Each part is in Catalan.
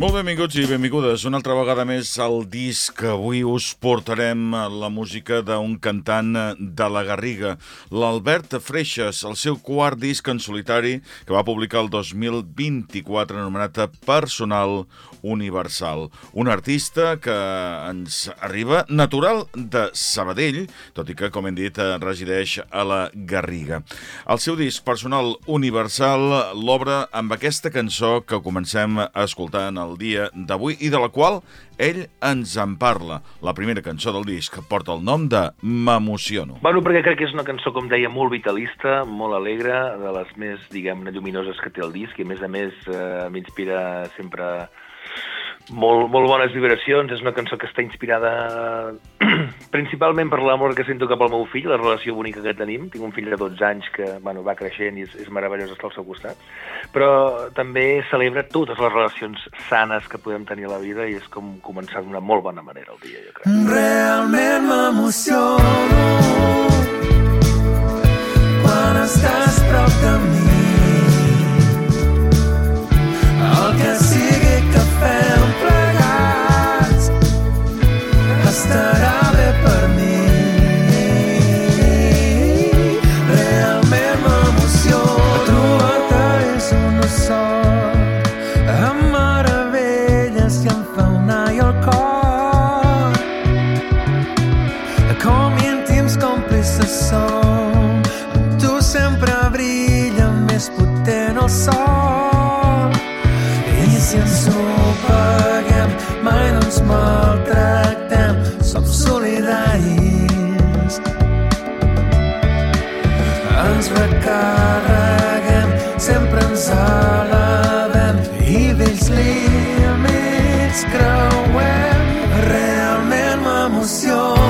Molt benvinguts i benvingudes una altra vegada més al disc. Avui us portarem la música d'un cantant de la Garriga, l'Albert Freixas, el seu quart disc en solitari que va publicar el 2024 anomenat Personal Universal. Un artista que ens arriba natural de Sabadell, tot i que, com hem dit, resideix a la Garriga. El seu disc Personal Universal l'obre amb aquesta cançó que comencem a escoltar en el el dia d'avui i de la qual ell ens en parla. La primera cançó del disc porta el nom de M'emociono. Bueno, perquè crec que és una cançó, com deia, molt vitalista, molt alegre, de les més, diguem-ne, lluminoses que té el disc, i a més a més eh, m'inspira sempre molt, molt bones vibracions, és una cançó que està inspirada principalment per l'amor que sento cap al meu fill, la relació bonica que tenim. Tinc un fill de 12 anys que bueno, va creixent i és, és meravellós estar al seu costat. Però també celebra totes les relacions sanes que podem tenir a la vida i és com començar d'una molt bona manera el dia, jo crec. Realment m'emociono límits creuem, realment m'emociona.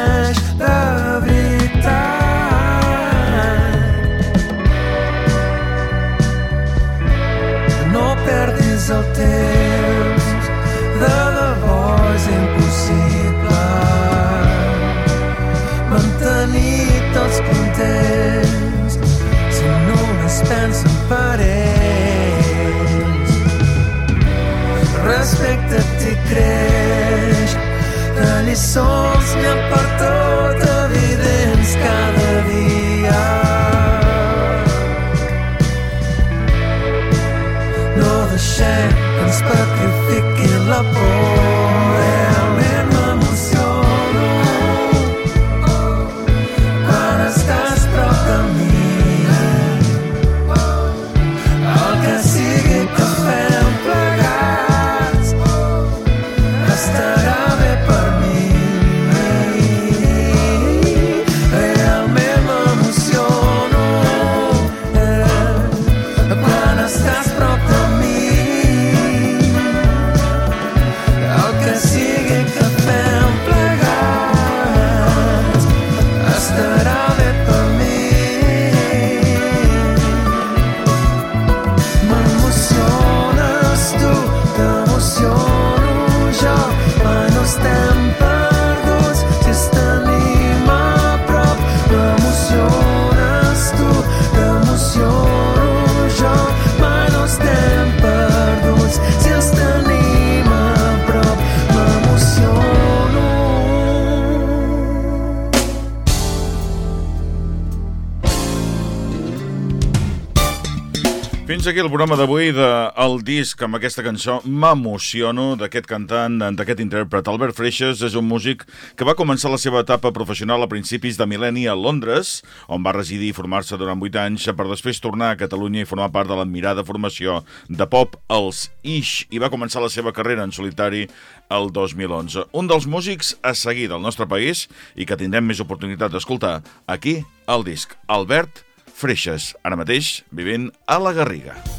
Respecta't i creix, de lliçons n'hi ha per tot evidents cada dia. No deixem que ens petrifiqui la por. Fins aquí el programa d'avui de El Disc amb aquesta cançó. M'emociono d'aquest cantant, d'aquest intèrpret. Albert Freixas és un músic que va començar la seva etapa professional a principis de mil·lenni a Londres, on va residir i formar-se durant 8 anys, per després tornar a Catalunya i formar part de l'admirada formació de pop Els Ix, i va començar la seva carrera en solitari el 2011. Un dels músics a seguir del nostre país i que tindrem més oportunitat d'escoltar aquí al disc. Albert Freixas, ara mateix vivint a la Garriga.